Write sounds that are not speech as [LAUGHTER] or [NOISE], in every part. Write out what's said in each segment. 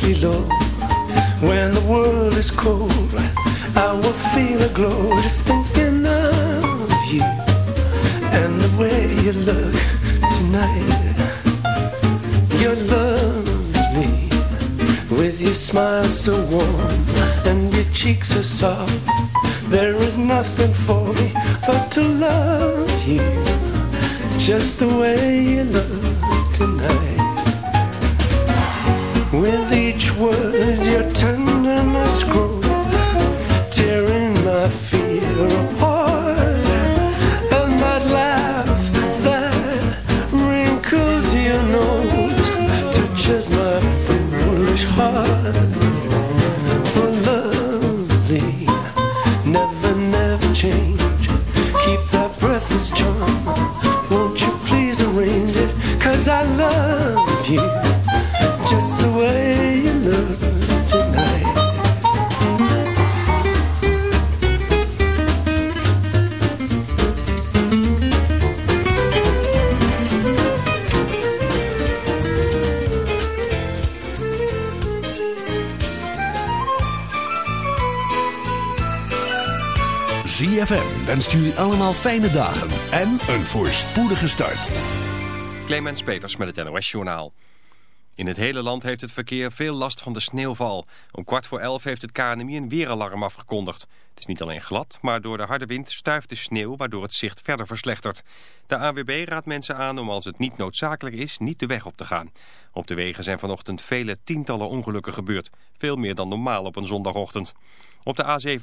softly low. When the world is cold, I will feel a glow just thinking of you and the way you look tonight. You're lovely with your smile so warm and your cheeks are soft. There is nothing for me but to love you just the way you look fijne dagen en een voorspoedige start. Clemens Peters met het NOS Journaal. In het hele land heeft het verkeer veel last van de sneeuwval. Om kwart voor elf heeft het KNMI een weeralarm afgekondigd. Het is niet alleen glad, maar door de harde wind stuift de sneeuw... waardoor het zicht verder verslechtert. De AWB raadt mensen aan om als het niet noodzakelijk is... niet de weg op te gaan. Op de wegen zijn vanochtend vele tientallen ongelukken gebeurd. Veel meer dan normaal op een zondagochtend. Op de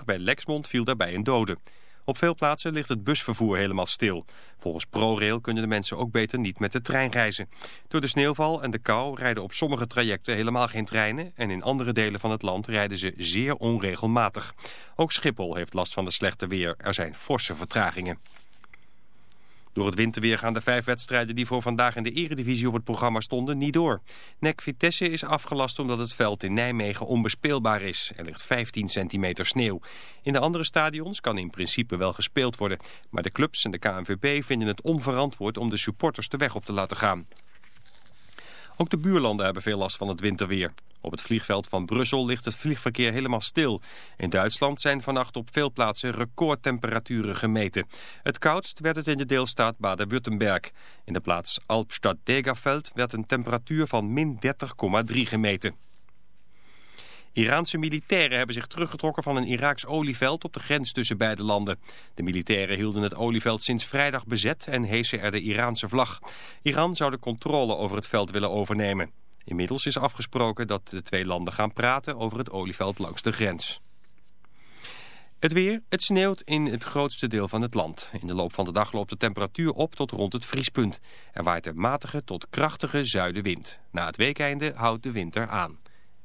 A27 bij Lexmond viel daarbij een dode. Op veel plaatsen ligt het busvervoer helemaal stil. Volgens ProRail kunnen de mensen ook beter niet met de trein reizen. Door de sneeuwval en de kou rijden op sommige trajecten helemaal geen treinen... en in andere delen van het land rijden ze zeer onregelmatig. Ook Schiphol heeft last van de slechte weer. Er zijn forse vertragingen. Door het winterweer gaan de vijf wedstrijden die voor vandaag in de eredivisie op het programma stonden niet door. NEC Vitesse is afgelast omdat het veld in Nijmegen onbespeelbaar is. Er ligt 15 centimeter sneeuw. In de andere stadions kan in principe wel gespeeld worden. Maar de clubs en de KNVB vinden het onverantwoord om de supporters de weg op te laten gaan. Ook de buurlanden hebben veel last van het winterweer. Op het vliegveld van Brussel ligt het vliegverkeer helemaal stil. In Duitsland zijn vannacht op veel plaatsen recordtemperaturen gemeten. Het koudst werd het in de deelstaat Baden-Württemberg. In de plaats Albstadt-Degerveld werd een temperatuur van min 30,3 gemeten. Iraanse militairen hebben zich teruggetrokken van een Iraaks olieveld op de grens tussen beide landen. De militairen hielden het olieveld sinds vrijdag bezet en heesen er de Iraanse vlag. Iran zou de controle over het veld willen overnemen. Inmiddels is afgesproken dat de twee landen gaan praten over het olieveld langs de grens. Het weer, het sneeuwt in het grootste deel van het land. In de loop van de dag loopt de temperatuur op tot rond het vriespunt. Er waait een matige tot krachtige zuidenwind. Na het weekeinde houdt de winter aan.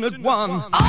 passionate one.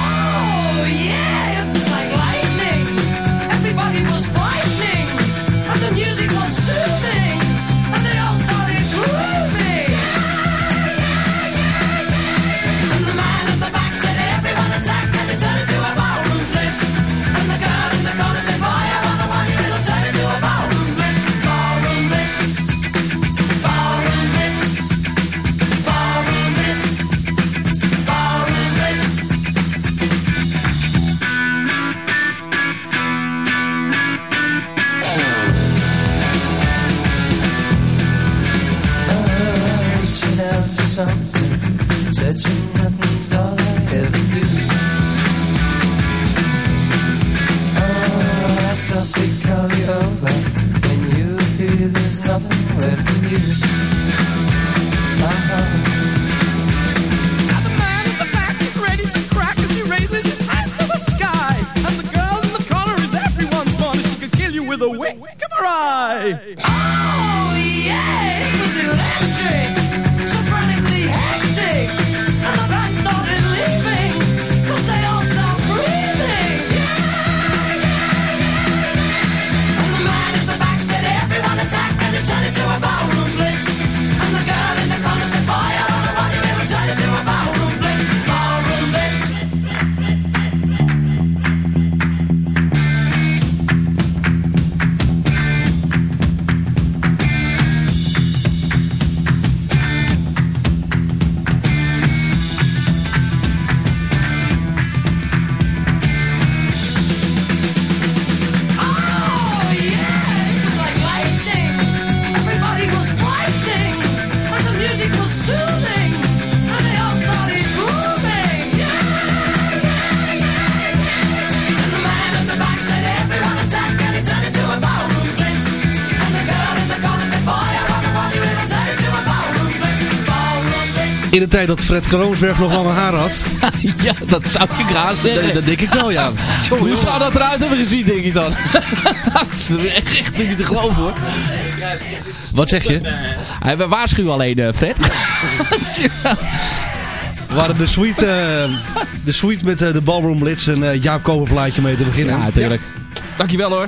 De tijd dat Fred Kroonsberg nog lange haar had. [LAUGHS] ja, dat zou ik graag zeggen. Dat, dat denk ik wel, ja. Hoe zou dat eruit hebben gezien, denk ik dan? [LAUGHS] dat is echt, echt niet te geloven, hoor. Wat zeg je? Hij we waarschuwen alleen, eh, Fred. We waren de suite, eh, de suite met eh, de Ballroom Blitz en eh, Jaap Koper plaatje mee te beginnen. ja, natuurlijk. Dankjewel, hoor.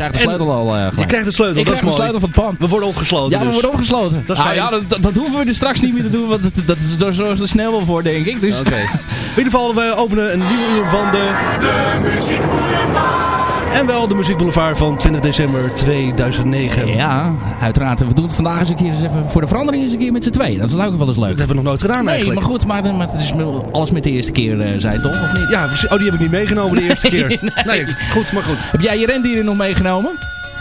Ik krijg de En- sleutel al eh Je krijgt de sleutel, ik dat is krijg de mooi. sleutel van het pand. We worden opgesloten Ja, we dus. worden opgesloten. Dat is Ah, ja, dat, dat hoeven we er straks niet meer te doen, want dat, dat is er zo snel wel voor, denk ik. Dus Oké. In ieder geval, we openen een nieuw uur van de... En wel de Muziek Boulevard van 20 december 2009. Ja, uiteraard. We doen het vandaag eens een keer eens even voor de verandering eens een keer met z'n tweeën. Dat is ook wel eens leuk. Dat hebben we nog nooit gedaan Nee, eigenlijk. maar goed, maar, maar het is alles met de eerste keer eh, zijn, toch? Of niet? Ja, oh, die heb ik niet meegenomen de eerste [LAUGHS] keer. nee. Nee, goed, maar goed. Heb jij je rendieren nog meegenomen?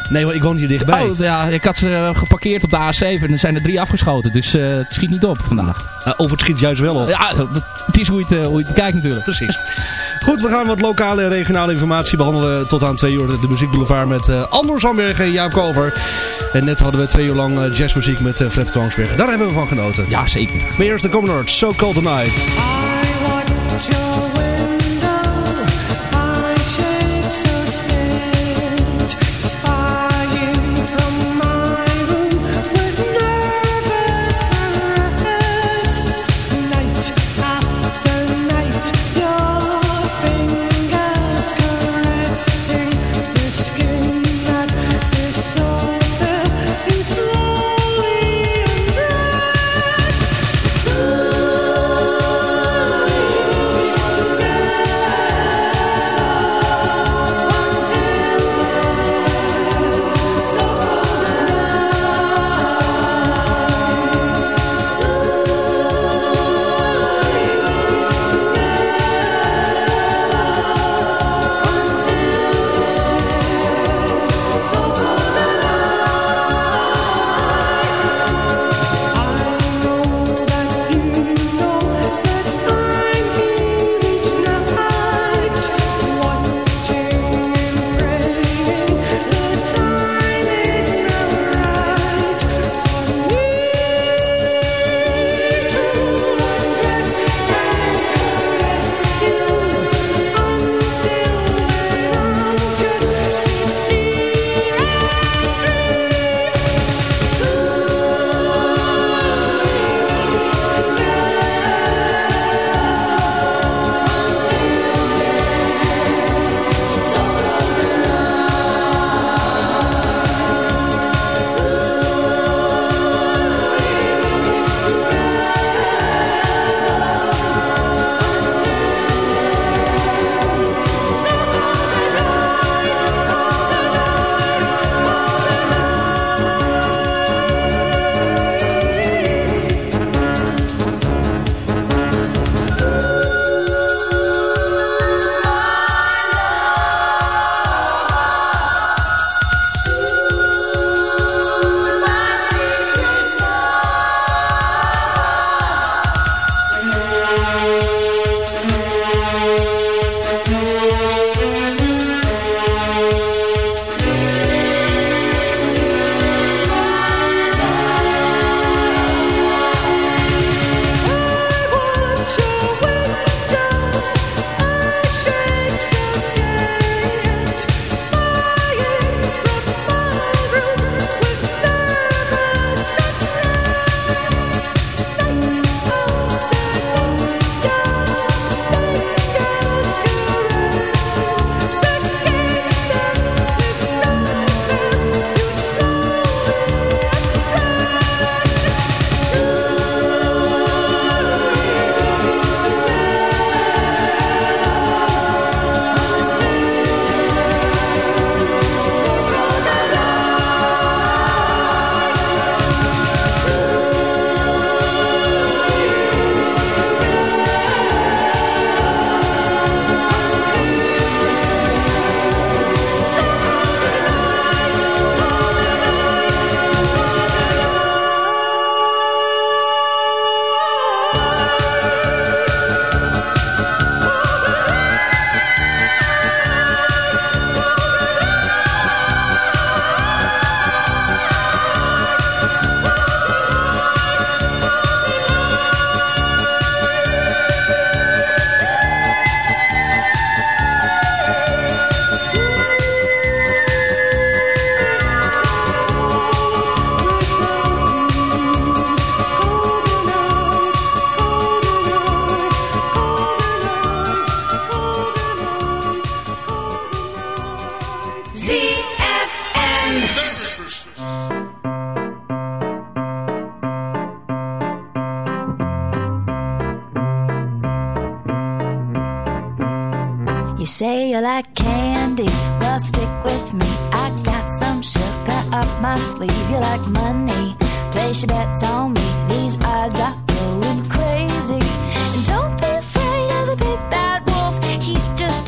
Nee, maar ik woon hier dichtbij. Oh, ja, ik had ze eh, geparkeerd op de A7 en er zijn er drie afgeschoten. Dus eh, het schiet niet op vandaag. Eh, of het schiet juist wel op. Ja, dat- het is hoe je het, hoe je het bekijkt natuurlijk. Precies. Goed, we gaan wat lokale en regionale informatie behandelen tot aan twee uur. De Muziek Boulevard met eh Andor Zandberg en Jaap Kover. En net hadden we twee uur lang jazzmuziek met Fred Kroonsberg. Daar hebben we van genoten. Ja, zeker. Maar eerst de Common Arts, So Cold Tonight. Slowly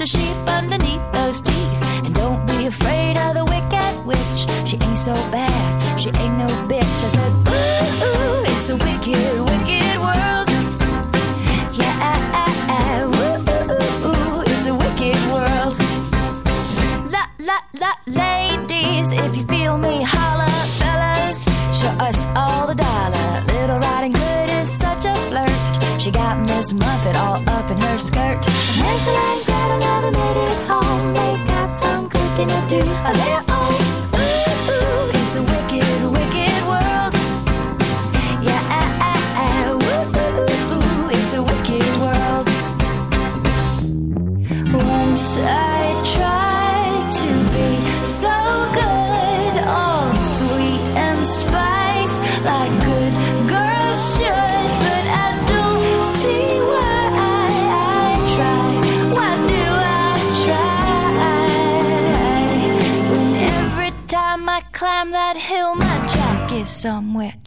A sheep underneath those teeth. And don't be afraid of the wicked witch. She ain't so bad.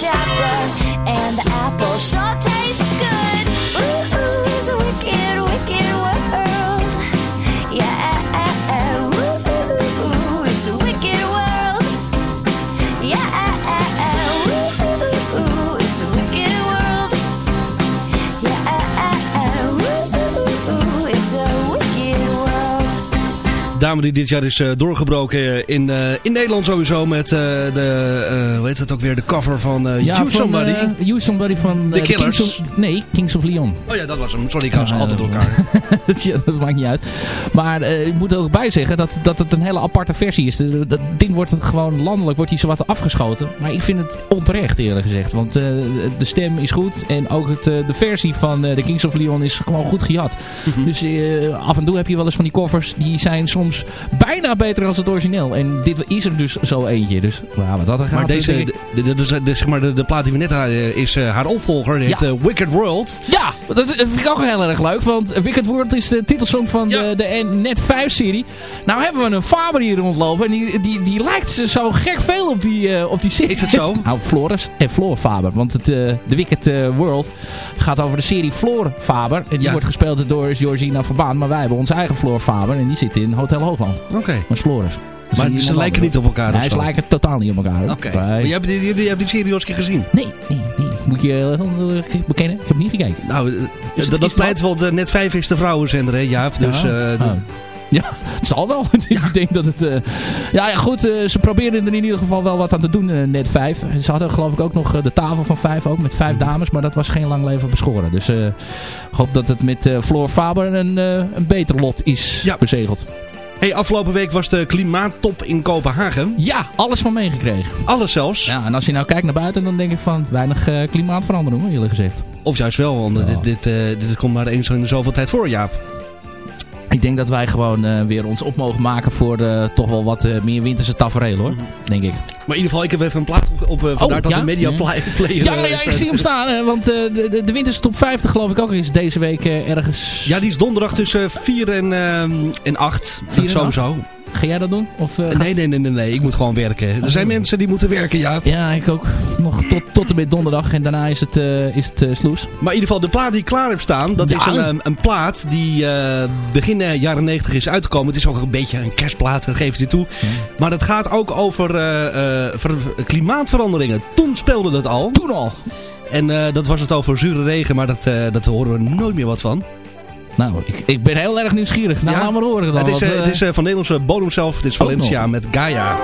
Chapter, and the apple sure tastes dame die dit jaar is eh, doorgebroken in, eh, in Nederland sowieso met eh, de, eh, hoe heet het ook weer, de cover van eh You van, Somebody. eh, you Somebody van... eh, The Killers. Kings of- nee, Kings of Leon. oh ja, dat was hem. Sorry, ik hou ze altijd door elkaar. [LAUGHS] dat maakt niet uit. Maar eh, ik moet er ook bij zeggen dat, dat het een hele aparte versie is. De- Dat ding wordt gewoon landelijk wordt die zowat afgeschoten. Maar ik vind het onterecht eerlijk gezegd. Want eh, de stem is goed. En ook het, eh, de versie van eh, de Kings of Leon is gewoon goed gejat. Mhm. Dus eh, af en toe heb je wel eens van die covers. Die zijn soms bijna beter dan het origineel. En dit is er dus zo eentje. Dus ja, wat dat er gaat. Maar deze, de, de, de, de- zeg maar de, de plaat die we net hadden is eh, haar opvolger. Die heet eh, Wicked World. Ja, dat vind ik ook heel erg leuk. Want Wicked World is de titelsong van Ja. de, de Net 5 serie. Nou hebben we een Faber hier rondlopen. En die, die, die lijkt zo gek veel op die, eh, op die serie. Is het zo? [LAUGHS] nou, Floris en Floor Faber. Want het, eh, de Wicked eh, World gaat over de serie Floor Faber. En die Ja. wordt gespeeld door Georgina Verbaan. Maar wij hebben onze eigen Floor Faber. En die zit in Hotel Hoogland. Oké. Maar Floris. Ze lijken niet op elkaar. Nee, ze lijken totaal niet op elkaar. Oké. Maar jij hebt die, die, die, hebt die serie gezien. Nee, nee, nee. Moet je eh, bekennen? Ik heb niet gekeken. Nou, eh, Is het- dat, pleit, want eh, net 5 is de vrouwenzender, hè, Jaap. Dus Ja. eh, Ah. Ja, het zal wel. [LAUGHS] ik denk dat het... eh, Ja, ja, goed. eh, ze proberen er in ieder geval wel wat aan te doen, eh, net vijf. Ze hadden geloof ik ook nog eh, de tafel van vijf, ook met vijf dames. Maar dat was geen lang leven beschoren. Dus eh, ik hoop dat het met eh Floor Faber een, eh, een beter lot is Ja. bezegeld. Hey, afgelopen week was de klimaattop in Kopenhagen. Ja, alles van meegekregen. Alles zelfs. Ja, en als je nou kijkt naar buiten, dan denk ik van weinig eh, klimaatverandering, hoor, eerlijk gezegd. Of juist wel, want Ja. dit, dit, eh, dit komt maar eens in zoveel tijd voor, Jaap. Ik denk dat wij gewoon eh, weer ons op mogen maken voor eh, toch wel wat eh, meer winterse tafereel, hoor. Denk ik. Maar in ieder geval, ik heb even een plaat op, op vandaar Oh, dat ja? de media Ja. play, player... Ja, ja, ik zie hem staan. want de, de, de winterse top 50 geloof ik ook is deze week ergens... Ja, die is donderdag tussen 4 en, ehm en 8. Vier en sowieso. Ga jij dat doen? Of, Nee, nee, nee, nee, nee. Ik moet gewoon werken. Er zijn mensen die moeten werken, Jaap. Ja, ik ook. Tot, tot en met donderdag. En daarna is het, eh, is het eh, sloes. Maar in ieder geval, de plaat die ik klaar heb staan, dat Ja. is een, ehm, een plaat die eh, begin eh, jaren 90 is uitgekomen. Het is ook een beetje een kerstplaat, dat geef je toe. Maar het gaat ook over eh, eh, ver- klimaatveranderingen. Toen speelde dat al. Toen al. En eh, dat was het over zure regen, maar dat, eh, dat horen we nooit meer wat van. Nou, ik, ik ben heel erg nieuwsgierig. Nou, Ja. laat maar horen dan. het is, want, eh, eh, het is eh, van Nederlandse bodem zelf. Het is Valencia met Gaia.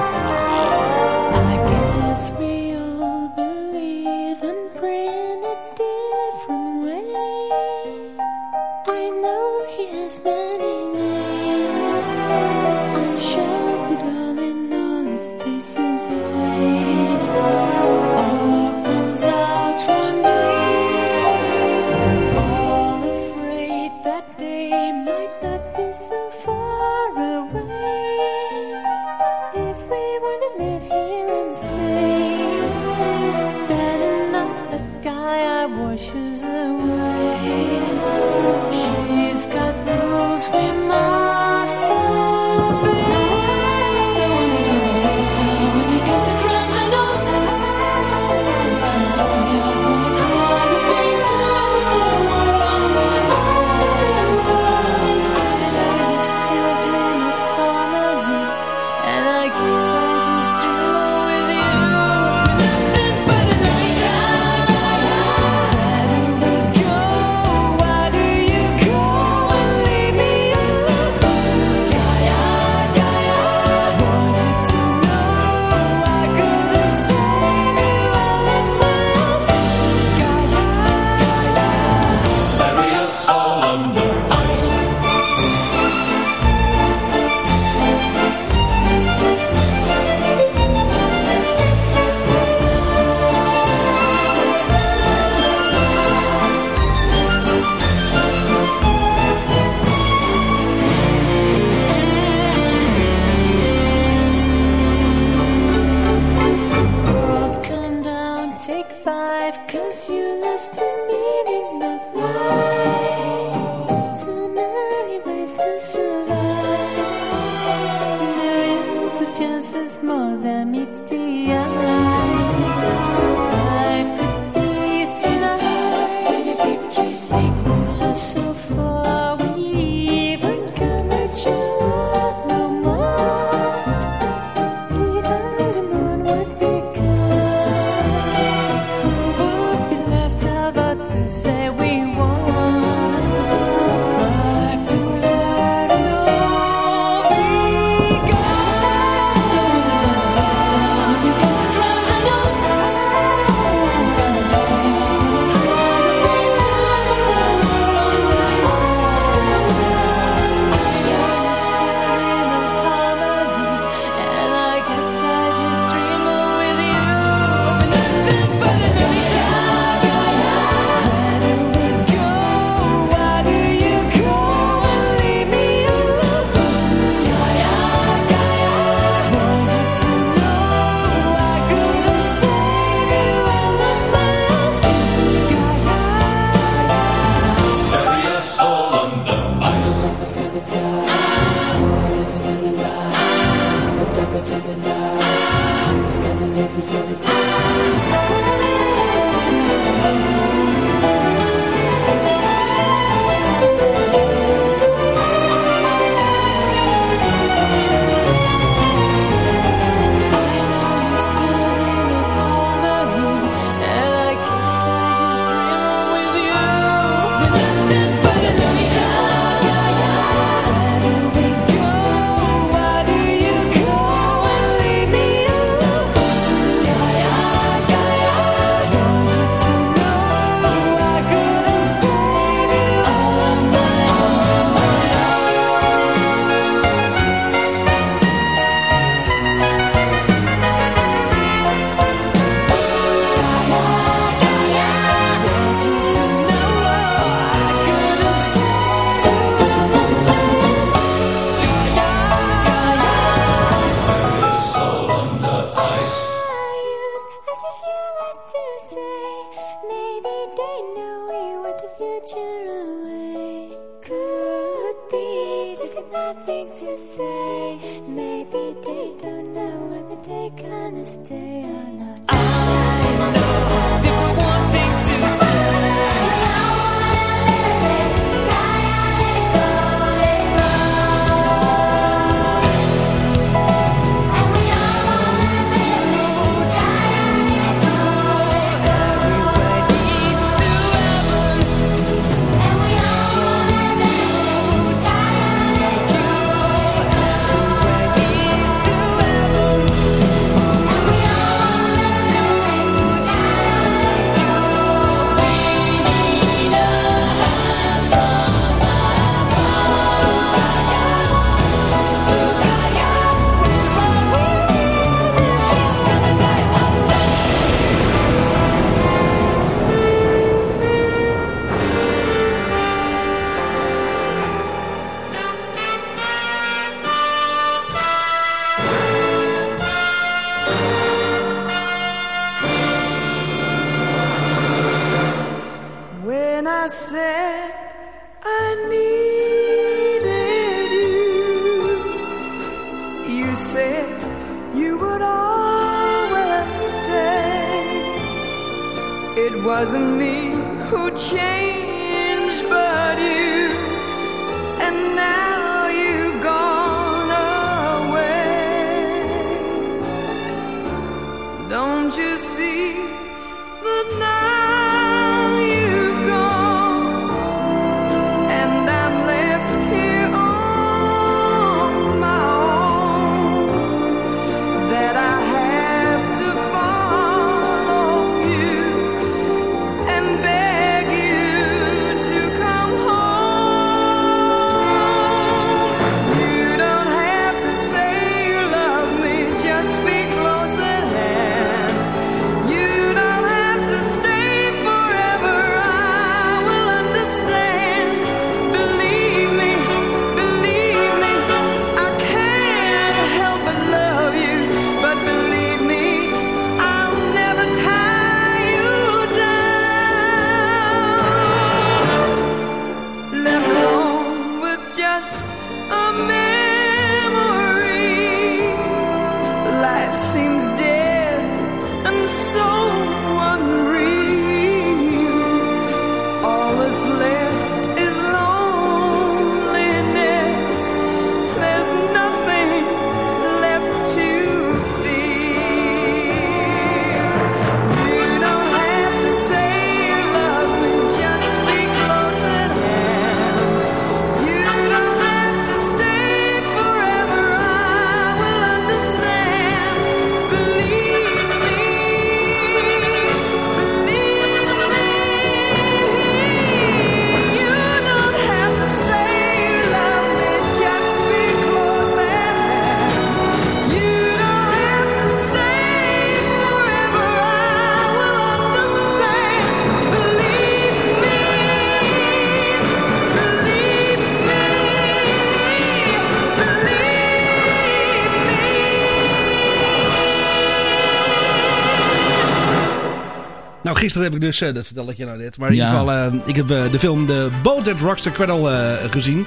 Gisteren heb ik dus, eh, dat vertel ik je nou net, maar in Ja. ieder geval, eh, ik heb eh, de film The Boat That Rocks the Cradle gezien.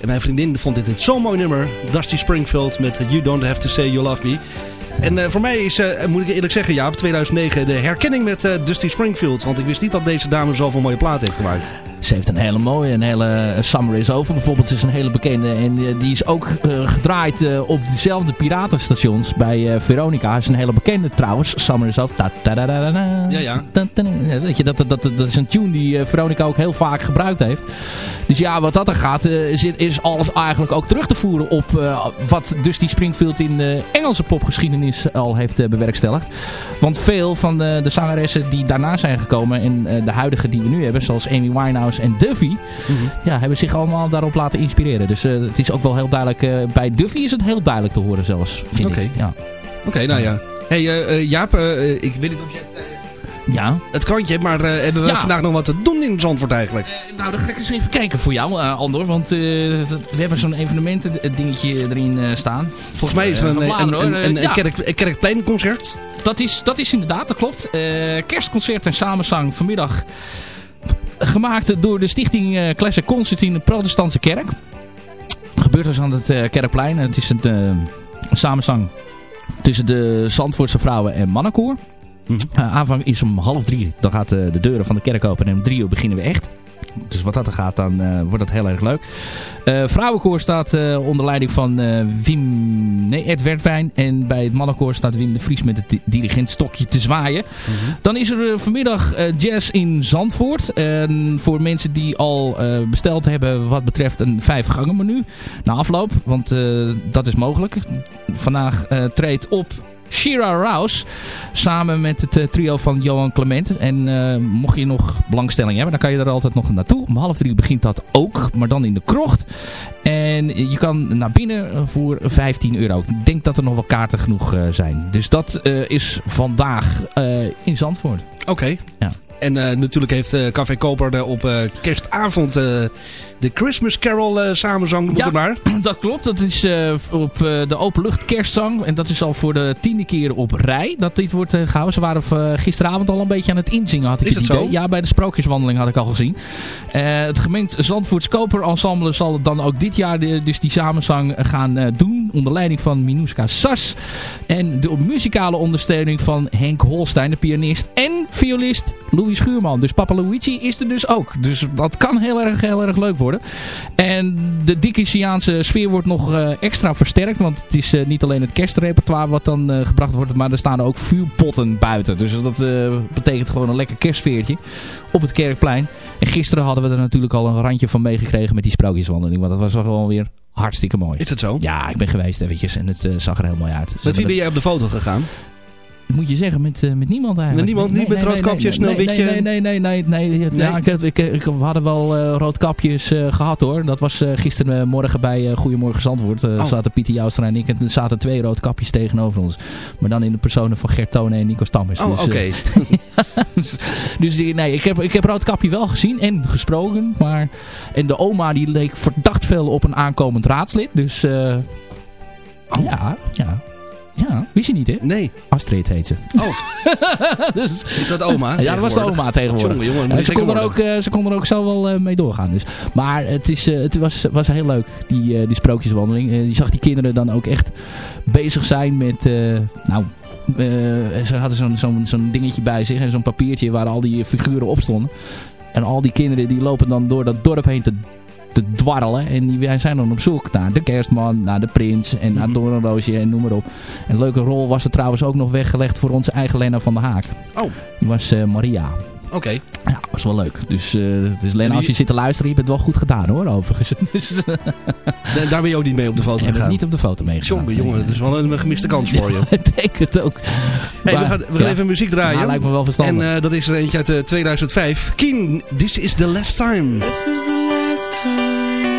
En mijn vriendin vond dit een zo'n mooi nummer. Dusty Springfield met You Don't Have To Say You Love Me. En voor mij is, moet ik eerlijk zeggen, Jaap, 2009 de herkenning met Dusty Springfield. Want ik wist niet dat deze dame zoveel mooie platen heeft gemaakt. Ze heeft een hele mooie, een hele eh, Summer is Over bijvoorbeeld is een hele bekende. En eh, die is ook eh, gedraaid op dezelfde piratenstations bij eh, Veronica. is een hele bekende trouwens. Summer is Over. Ja, ja. Dat, dat, dat, dat is een tune die Veronica ook heel vaak gebruikt heeft. Dus ja, wat dat er gaat, eh, is alles eigenlijk ook terug te voeren op eh, wat Dusty Springfield in de Engelse popgeschiedenis al heeft eh, bewerkstelligd. Want veel van de, de zangeressen die daarna zijn gekomen en eh, de huidige die we nu hebben, zoals Amy Winehouse en Duffy, ja, hebben zich allemaal daarop laten inspireren. Dus eh, het is ook wel heel duidelijk, eh, bij Duffy is het heel duidelijk te horen zelfs. Oké. Ja. Oké, nou ja. hey, eh, eh, Jaap, eh, ik weet niet of eh, ja. het krantje maar eh, hebben we Ja. vandaag nog wat te doen in Zandvoort eigenlijk? Eh, nou, dan ga ik eens even kijken voor jou, eh, Andor. Want we hebben zo'n evenementen dingetje erin staan. Volgens mij is er een, een, Vlaanderen, een, hoor. een, een ja. kerk, een kerkpleinconcert. Dat is, dat is inderdaad, dat klopt. Kerstconcert en samenzang vanmiddag. Gemaakt door de stichting Classic Concert in de Protestantse Kerk. Gebeurt dus aan het Kerkplein. Het is een samenzang tussen de Zandvoortse vrouwen en mannenkoor. Eh, aanvang is om half drie. Dan gaat eh, de deuren van de kerk open en om drie uur beginnen we echt. Dus wat dat er gaat, dan eh, wordt dat heel erg leuk. Vrouwenkoor staat onder leiding van Wim, nee, Ed Wertwijn. En bij het mannenkoor staat Wim de Vries met het di- dirigentstokje te zwaaien. Dan is er vanmiddag jazz in Zandvoort. En voor mensen die al besteld hebben wat betreft een vijf gangen menu. Na afloop, want dat is mogelijk. Vandaag treedt op Shira Rouse. Samen met het eh, trio van Johan Clement. En eh, mocht je nog belangstelling hebben, dan kan je er altijd nog naartoe. Om half drie begint dat ook, maar dan in de krocht. En je kan naar binnen voor 15 euro. Ik denk dat er nog wel kaarten genoeg eh, zijn. Dus dat is vandaag in Zandvoort. Oké. Ja. En eh, natuurlijk heeft eh, Café Koper op eh, kerstavond de Christmas Carol samenzang. Moet Ja. maar. [CLEARS THROAT] Dat klopt, dat is op de openlucht kerstzang. En dat is al voor de tiende keer op rij dat dit wordt eh, gehouden. Ze waren gisteravond al een beetje aan het inzingen, had ik Is het dat idee. zo? Ja, bij de sprookjeswandeling had ik al gezien. Het gemengd Zandvoorts Koper Ensemble zal dan ook dit jaar de- dus die samenzang gaan doen. Onder leiding van Minuska Sas. En de muzikale ondersteuning van Henk Holstein, de pianist. En violist Louis Schuurman. Dus Papa Luigi is er dus ook. Dus dat kan heel erg, heel erg leuk worden. En de Dickensiaanse sfeer wordt nog eh, extra versterkt. Want het is eh, niet alleen het kerstrepertoire wat dan eh, gebracht wordt. Maar er staan ook vuurpotten buiten. Dus dat betekent gewoon een lekker kerstsfeertje op het Kerkplein. En gisteren hadden we er natuurlijk al een randje van meegekregen met die sprookjeswandeling. Want dat was wel gewoon weer hartstikke mooi. Is het zo? Ja, ik ben geweest eventjes en het eh, zag er heel mooi uit. Met wie ben jij op de foto gegaan? Moet je zeggen, met, eh, met niemand eigenlijk. Met niemand? Niet met roodkapje, sneeuwwitje? Nee, nee, nee, nee, nee. nee, Ja, ik, ik, ik- we hadden wel eh, roodkapjes eh, gehad hoor. Dat was eh, gistermorgen bij eh, Goedemorgen Zandvoort. Eh, Oh. zaten Pieter Joustra en ik en er zaten twee roodkapjes tegenover ons. Maar dan in de personen van Gert Tonen en Nico Stammers. Oh, Dus, oké. [LAUGHS] eh, dus nee, ik heb, ik heb Roodkapje wel gezien en gesproken. Maar, en de oma die leek verdacht veel op een aankomend raadslid. Dus eh, ja, ja. Ja, wist je niet hè? Nee. Astrid heet ze. Oh. [LAUGHS] dus, Is dat oma? ja, dat was de oma tegenwoordig. Jongen, jongen, ze, kon er ook, eh, ze kon er ook zo wel eh, mee doorgaan. Dus. Maar het, is, eh, het was, was heel leuk, die, die sprookjeswandeling. Je zag die kinderen dan ook echt bezig zijn met... nou, ze hadden zo'n zo'n zo'n dingetje bij zich en zo'n papiertje waar al die figuren op stonden. En al die kinderen die lopen dan door dat dorp heen te, te dwarrelen. En die wij zijn dan op zoek naar de kerstman, naar de prins en naar Doornroosje en noem maar op. En een leuke rol was er trouwens ook nog weggelegd voor onze eigen Lena van der Haak. Oh. Die was eh, Maria. Oké. Ja, was wel leuk. Dus, eh dus Lena, als je zit te luisteren, je hebt het wel goed gedaan hoor, overigens. [LAUGHS] Dus, Da- Daar ben je ook niet mee op de foto gegaan. niet op de foto meegegaan. Jongen, jongen, dat is wel een gemiste kans voor je. [LAUGHS] Ik denk het ook. Hey, we gaan, we gaan ja. even muziek draaien. Ja, lijkt me wel verstandig. En eh, dat is er eentje uit eh, 2005. Keen, This is the last time. This is the last time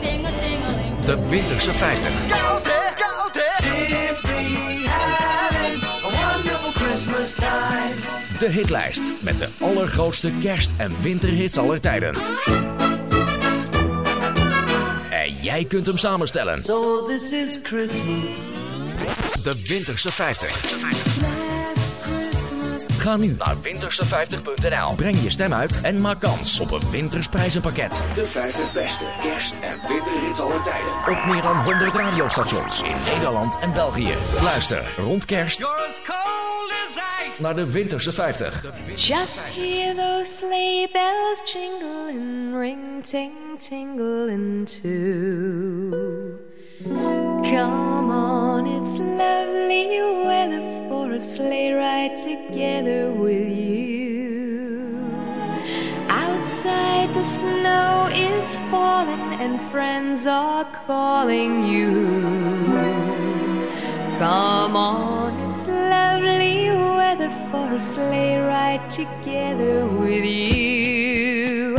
tingle, tingling. De Winterse 50. Go there, go there. Simply having a wonderful Christmas time. De hitlijst met de allergrootste kerst- en winterhits aller tijden. En jij kunt hem samenstellen. So this is Christmas. De Winterse 50. Ga nu naar winterse50.nl. Breng je stem uit en maak kans op een wintersprijzenpakket. De 50 beste kerst- en winterhits aller tijden. Op meer dan 100 radiostations in Nederland en België. Luister rond kerst naar de Winterse 50. Just hear those sleigh bells jingling, ring, ting, tingling too. Come on, it's lovely weather a sleigh ride together with you. Outside the snow is falling and friends are calling you. Come on, it's lovely weather for a sleigh ride together with you.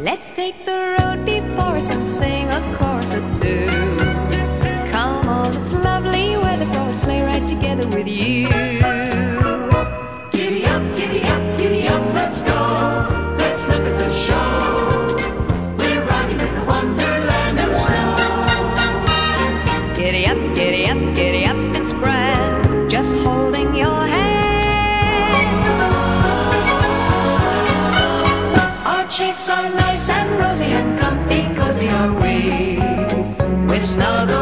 Let's take the road before us and sing a chorus or two. For sleigh ride together with you. Giddy up, giddy up, giddy up, let's go. Let's look at the show. We're riding in a wonderland of snow. Giddy up, giddy up, giddy up, it's grand. Just holding your hand. Our cheeks are nice and rosy and comfy, cozy are we. We're snuggled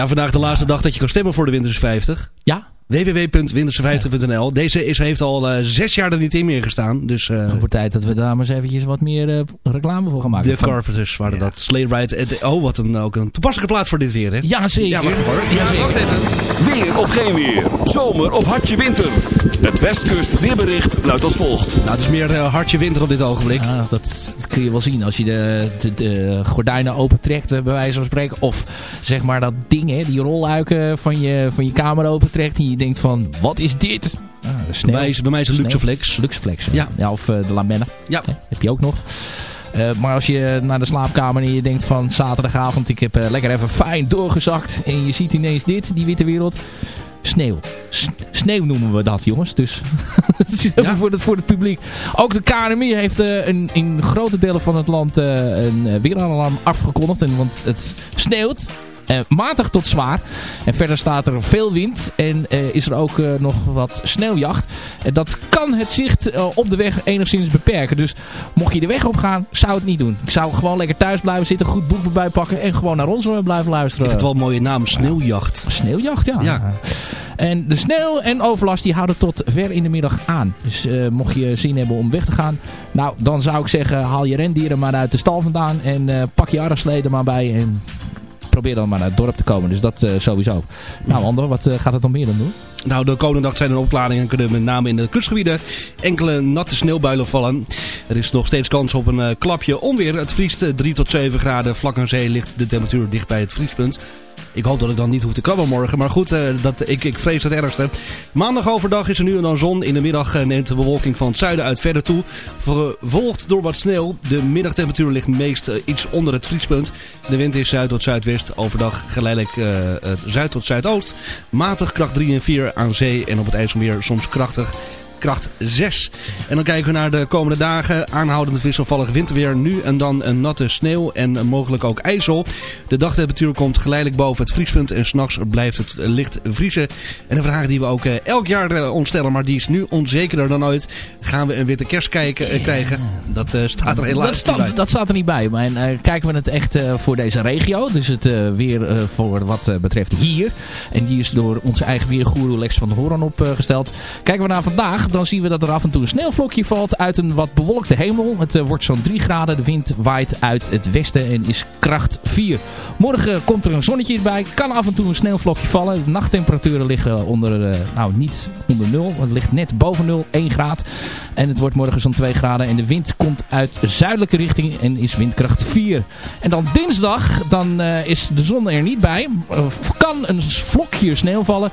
Ja, vandaag de laatste dag dat je kan stemmen voor de Winters 50. Ja? www.winterse50.nl Deze is, heeft al eh, zes jaar er niet in meer gestaan. Dus eh, Het wordt tijd dat we daar maar eens eventjes wat meer eh, reclame voor gaan maken. de Carpenters waren dat. Sleigh Ride. de- oh, wat een, ook een toepasselijke plaat voor dit weer, hè? Ja, zeker. Ja, wacht even hoor. Ja, wacht even. Weer of geen weer. Zomer of hartje winter. Het Westkust weerbericht luidt als volgt. Nou, het is meer hartje winter op dit ogenblik. Ja, dat, dat kun je wel zien als je de, de, de gordijnen opentrekt, bij wijze van spreken. Of zeg maar dat ding, hè, die rolluiken van je, van je kamer opentrekt. En je denkt van, wat is dit? Ah. Bij mij is, bij mij is het. Luxeflex. Luxeflex. Ja. ja. Of eh, de lamenne. Ja. Heb je ook nog. Eh, maar als je naar de slaapkamer en je denkt van zaterdagavond, ik heb eh, lekker even fijn doorgezakt. En je ziet ineens dit, die witte wereld. Sneeuw. S- sneeuw noemen we dat, jongens. Dus [LAUGHS] is Ja. voor, het, voor het publiek. Ook de KNMI heeft een, in grote delen van het land een weeralarm afgekondigd. En, want het sneeuwt. Eh, matig tot zwaar. En verder staat er veel wind. En eh, is er ook eh, nog wat sneeuwjacht. En dat kan het zicht op de weg enigszins beperken. Dus mocht je de weg op gaan, zou het niet doen. Ik zou gewoon lekker thuis blijven zitten. Goed boek erbij pakken. En gewoon naar ons blijven luisteren. Het wel een mooie naam. Sneeuwjacht. Sneeuwjacht, ja. Ja. En de sneeuw en overlast die houden tot ver in de middag aan. Dus mocht je zin hebben om weg te gaan. Nou, dan zou ik zeggen haal je rendieren maar uit de stal vandaan. En pak je arresleden maar bij. En probeer dan maar naar het dorp te komen. Dus dat eh, sowieso. Nou Ander, wat eh, gaat het dan meer dan doen? Nou, de komende zijn er opklaringen en kunnen met name in de kustgebieden enkele natte sneeuwbuilen vallen. Er is nog steeds kans op een eh, klapje onweer. Het vriest eh, 3 tot 7 graden. Vlak aan zee ligt de temperatuur dicht bij het vriespunt. Ik hoop dat ik dan niet hoef te krabben morgen. Maar goed, eh, dat, ik, ik vrees het ergste. Maandag overdag is er nu en dan zon. In de middag eh, neemt de bewolking van het zuiden uit verder toe. Vervolgd door wat sneeuw. De middagtemperatuur ligt meest eh, iets onder het vriespunt. De wind is zuid tot zuidwest. Overdag geleidelijk zuid tot zuidoost. Matig kracht 3 en 4 aan zee. En op het IJsselmeer soms krachtig kracht 6. En dan kijken we naar de komende dagen. Aanhoudend wisselvallig winterweer. Nu en dan een natte sneeuw en mogelijk ook ijzel. De dagtemperatuur komt geleidelijk boven het vriespunt. En s'nachts blijft het licht vriezen. En een vraag die we ook eh, elk jaar eh, ons stellen. Maar die is nu onzekerder dan ooit. Gaan we een witte kerst kijken, eh, krijgen? Dat staat er helaas dat, staat, niet bij. dat staat er niet bij. Maar kijken we het echt voor deze regio. Dus het weer voor wat betreft hier. En die is door onze eigen weergoeroe Lex van de Hoorn opgesteld. Kijken we naar vandaag. Dan zien we dat er af en toe een sneeuwvlokje valt uit een wat bewolkte hemel. Het eh, wordt zo'n 3 graden. De wind waait uit het westen en is kracht 4. Morgen komt er een zonnetje bij. Kan af en toe een sneeuwvlokje vallen. De nachttemperaturen liggen onder, eh, nou niet onder 0. Het ligt net boven 0, 1 graad. En het wordt morgen zo'n 2 graden. En de wind komt uit zuidelijke richting en is windkracht 4. En dan dinsdag, dan eh, is de zon er niet bij. Kan een vlokje sneeuw vallen.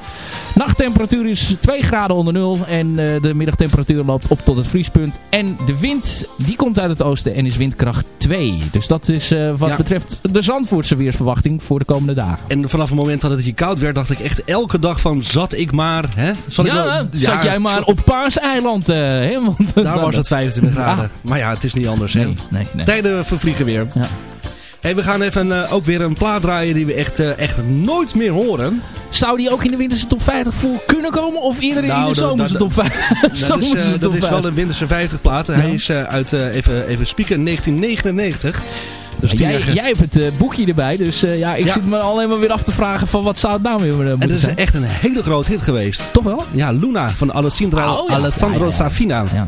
Nachttemperatuur is 2 graden onder 0. En eh, de middagtemperatuur loopt op tot het vriespunt. En de wind, die komt uit het oosten en is windkracht 2. Dus dat is eh, wat Ja. betreft de Zandvoortse weersverwachting voor de komende dagen. En vanaf het moment dat het hier koud werd, dacht ik echt elke dag van zat ik maar. Hè? Zat ik ja, zat jij maar op Paaseiland. eh hè? Want Daar was het [LAUGHS] 25 graden. Maar ja, het is niet anders. hè. Nee, nee, nee. Tijden vervliegen weer. Ja. Hey, we gaan even eh, ook weer een plaat draaien die we echt, eh, echt nooit meer horen. Zou die ook in de winterse top 50 voor kunnen komen? Of eerder in Nou, de dat- zomerse top 50? Dat [LAUGHS] is, eh, top dat is wel 50. een winterse 50 plaat. Hij is uit, even, even spieken, 1999. Dus Jij, hebt het boekje erbij, dus ja, ik Ja. zit me alleen maar weer af te vragen van wat zou het nou weer eh, En moeten dat is zijn. echt een hele grote hit geweest. Toch wel? Ja, Luna van Alessandro, Oh. Alessandro ja, ja. Safina. Ja.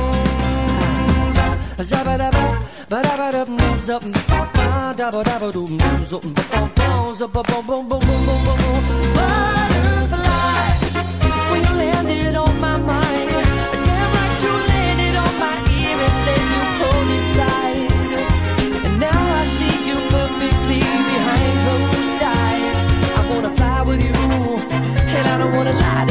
Butterfly, when you landed on my mind, damn like you landed on my ear and then you pulled inside. And now I see you perfectly behind closed eyes. I wanna fly with you, and I don't wanna lie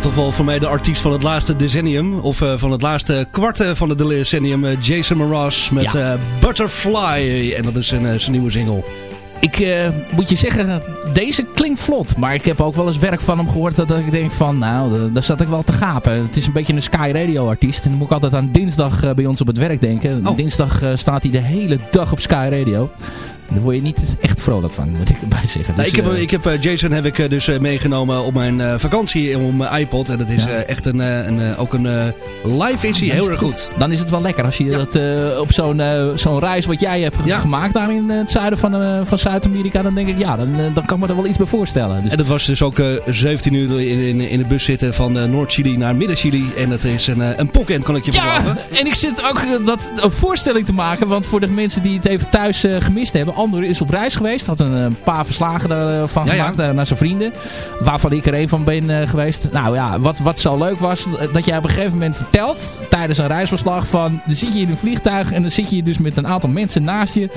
toch wel voor mij de artiest van het laatste decennium. Of eh, van het laatste kwart eh, van het decennium. eh, Jason Mraz met Ja. Butterfly. En dat is zijn, zijn nieuwe single. Ik moet je zeggen, deze klinkt vlot. Maar ik heb ook wel eens werk van hem gehoord dat ik denk van, nou, da- daar zat ik wel te gapen. Het is een beetje een Sky Radio artiest. En dan moet ik altijd aan dinsdag bij ons op het werk denken. Oh. Dinsdag staat hij de hele dag op Sky Radio. Daar word je niet echt vrolijk van, moet ik erbij zeggen. Nou, Dus, ik heb, eh, ik heb eh, Jason heb ik eh, dus meegenomen op mijn vakantie op mijn iPod. En dat is Ja. echt een, een, ook een live is hij heel erg goed. Dan is het wel lekker als je dat op zo'n zo'n reis wat jij hebt Ja. gemaakt daar in het zuiden van, van Zuid-Amerika. Dan denk ik, ja, dan, dan kan ik me er wel iets bij voorstellen. Dus En dat was dus ook eh, 17 uur in, in, in de bus zitten van Noord-Chili naar Midden-Chili. En dat is een, een pocket, kan ik je Ja, verklappen. en ik zit ook dat, een voorstelling te maken. Want voor de mensen die het even thuis gemist hebben. Andor is op reis geweest. Had een, eh, paar verslagen daarvan Ja, ja. gemaakt eh, naar zijn vrienden. Waarvan ik er een van ben eh, geweest. Nou ja, wat, wat zo leuk was. eh, Dat jij op een gegeven moment vertelt. Tijdens een reisverslag van. Dan zit je in een vliegtuig. En dan zit je dus met een aantal mensen naast je.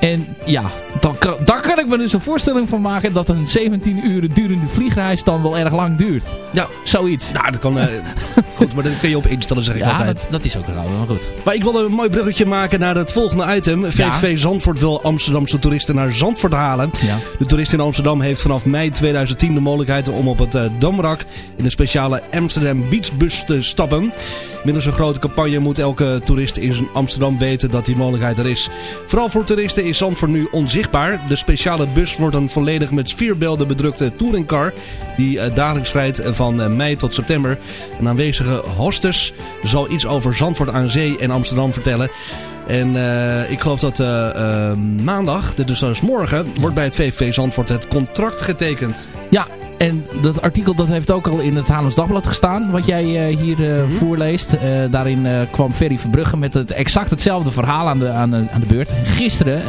En ja, dan kan, daar kan ik me dus een voorstelling van maken. Dat een 17 uur durende vliegreis dan wel erg lang duurt. Ja. Zoiets. Nou, dat kan... eh, [LAUGHS] goed, maar dat kun je op instellen, zeg ik Ja, altijd. dat, dat is ook wel maar goed. Maar ik wil een mooi bruggetje maken naar het volgende item. VVV Zandvoort wil Amsterdamse toeristen naar Zandvoort halen. Ja. De toerist in Amsterdam heeft vanaf mei 2010 de mogelijkheid om op het eh, Damrak in de speciale Amsterdam Beachbus te stappen. Middels een grote campagne moet elke toerist in Amsterdam weten dat die mogelijkheid er is. Vooral voor toeristen is Zandvoort nu onzichtbaar. De speciale bus wordt een volledig met sfeerbeelden bedrukte touringcar die eh, dagelijks rijdt van eh, mei tot september. Een aanwezige hostess zal iets over Zandvoort aan zee en Amsterdam vertellen. En eh, ik geloof dat eh, eh, maandag, dus dat is morgen, wordt bij het VVV Zandvoort het contract getekend. Ja, en dat artikel dat heeft ook al in het Haarlems Dagblad gestaan. Wat jij eh, hier eh, voorleest. Daarin kwam Ferry Verbrugge met het, exact hetzelfde verhaal aan de, aan de, aan de beurt. Gisteren,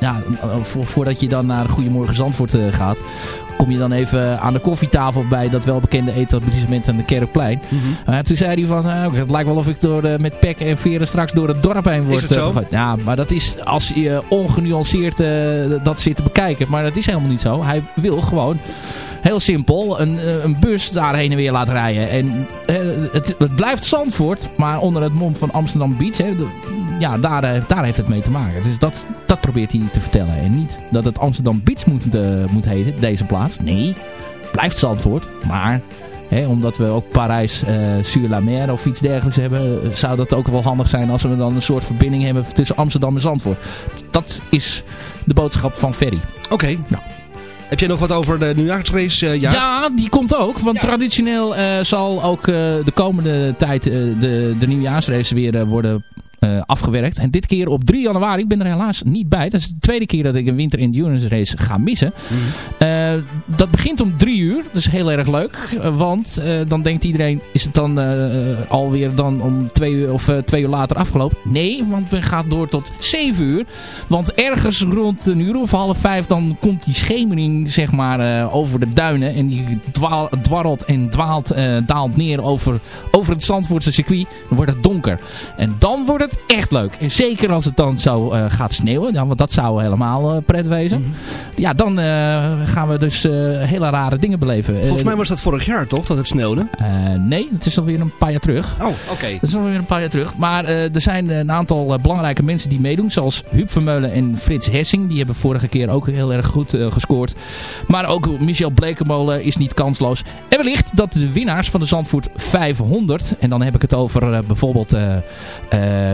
ja, vo- voordat je dan naar Goedemorgen Zandvoort gaat... kom je dan even aan de koffietafel bij dat welbekende etablissement aan de Kerkplein. Uh, toen zei hij van, uh, het lijkt wel of ik door, met pek en veren straks door het dorp heen word. het zo? eh, gegooid. ja, maar dat is als je ongenuanceerd eh, dat zit te bekijken. Maar dat is helemaal niet zo. Hij wil gewoon heel simpel een, eh, een bus daar heen en weer laten rijden. En eh, het, het blijft Zandvoort, maar onder het mom van Amsterdam Beach. Hè, de- ja, daar, eh, daar heeft het mee te maken. Dus dat, dat probeert hij te vertellen. En niet dat het Amsterdam Beach moet, eh, moet heten, deze plaats. Nee, blijft Zandvoort. Maar hè, omdat we ook Parijs eh sur la mer of iets dergelijks hebben... zou dat ook wel handig zijn als we dan een soort verbinding hebben tussen Amsterdam en Zandvoort. Dat is de boodschap van Ferry. Oké. Heb jij nog wat over de nieuwjaarsrace? Ja. ja? die komt ook. Want traditioneel zal ook de komende tijd de, de nieuwjaarsrace weer worden eh, afgewerkt. En dit keer op 3 januari. Ik ben er helaas niet bij. Dat is de tweede keer dat ik een winter endurance race ga missen. Eh, dat begint om 3 uur. Dat is heel erg leuk. Eh, want eh, dan denkt iedereen, is het dan eh, alweer dan om 2 uur of eh, twee uur later afgelopen? Nee, want we gaan door tot 7 uur. Want ergens rond een uur of half vijf dan komt die schemering zeg maar eh, over de duinen. En die dwaal, dwarrelt en dwaalt, eh, daalt neer over, over het Zandvoortse circuit. Dan wordt het donker. En dan wordt het echt leuk. En zeker als het dan zo eh, gaat sneeuwen. Ja, want dat zou helemaal eh, pret wezen. Ja, dan eh, gaan we dus eh, hele rare dingen beleven. Volgens Eh, mij was dat vorig jaar toch, dat het sneeuwde? eh, nee, het is alweer een paar jaar terug. Oh, oké. Dat is alweer een paar jaar terug. Maar er zijn een aantal belangrijke mensen die meedoen. Zoals Huub Vermeulen en Frits Hessing. Die hebben vorige keer ook heel erg goed gescoord. Maar ook Michel Blekemolen is niet kansloos. En wellicht dat de winnaars van de Zandvoort 500. En dan heb ik het over bijvoorbeeld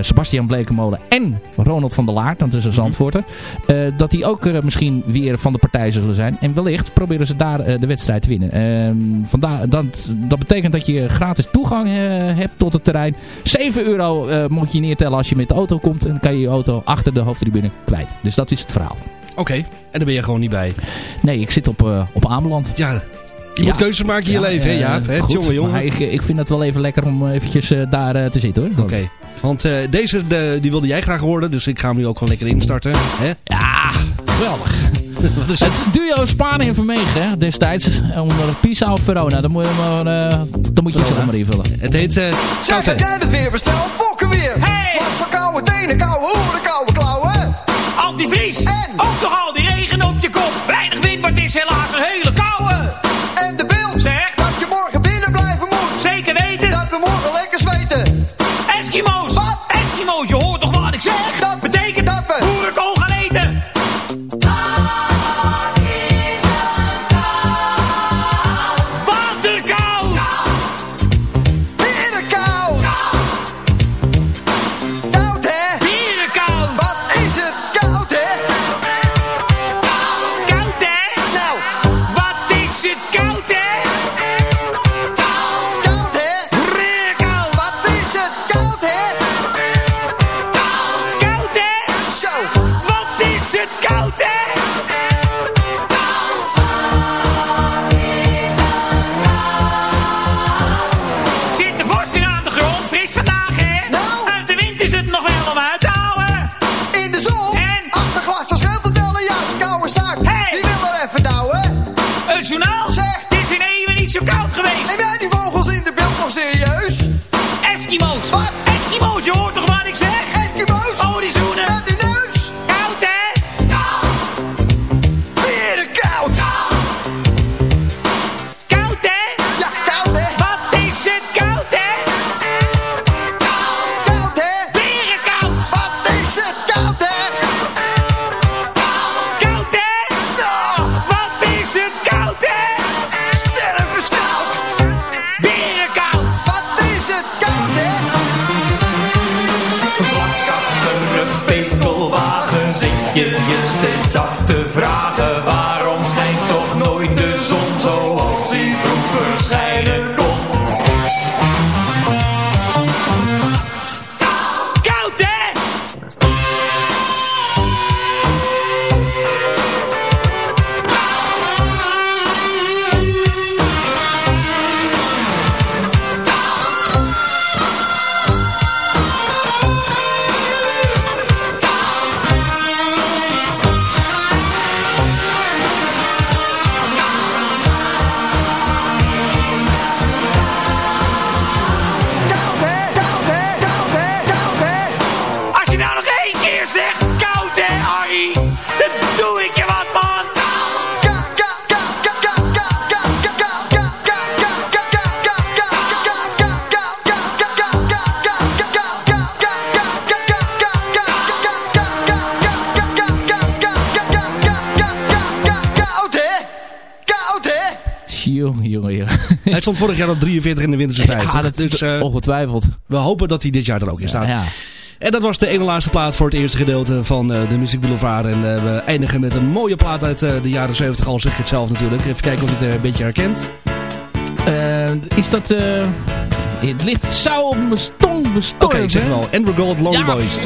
Sebastian Blekemolen en Ronald van der Laar. Dat is een Zandvoorter. eh, dat die ook misschien weer van de partij zullen zijn. En wellicht proberen ze daar eh, de wedstrijd te winnen. Ehm, vandaar, dat, dat betekent dat je gratis toegang eh, hebt tot het terrein. 7 euro eh, moet je neertellen als je met de auto komt. En dan kan je je auto achter de hoofdtribune kwijt. Dus dat is het verhaal. Oké, en daar ben je gewoon niet bij. Nee, ik zit op, op Ameland. Ja, je Ja. moet keuzes maken in je Ja, leven, hè? Ja, hè? goed, jongen, jongen. Ik, ik vind het wel even lekker om eventjes daar te zitten hoor. Oké. Want deze de, die wilde jij graag horen, dus ik ga hem nu ook gewoon lekker instarten. Hè? Ja, geweldig. [LAUGHS] Het duo Spaan en Vermegen hè, destijds onder Pisa of Verona. Dan moet je, maar, eh, dan moet je het maar invullen. Het heet eh Zeg, heb jij het weer besteld? Fokken weer! Hey! Last van koude tenen, koude hoeren, koude klauwen. Antivries! En? Ook nog al die regen op je kop. Weinig wind, maar het is helaas een hele koude. je steeds af te vragen waar stond vorig jaar op 43 in de winterse 50. Is dus, eh, ongetwijfeld. We hopen dat hij dit jaar er ook in staat. En dat was de ene laatste plaat voor het eerste gedeelte van eh, de Music Boulevard. En eh, we eindigen met een mooie plaat uit de jaren 70, al zeg ik het zelf natuurlijk. Even kijken of je het een beetje herkent. is dat... Het licht zou op mijn stong. Oké, ik zeg wel. Andrew Gold, Long Boys.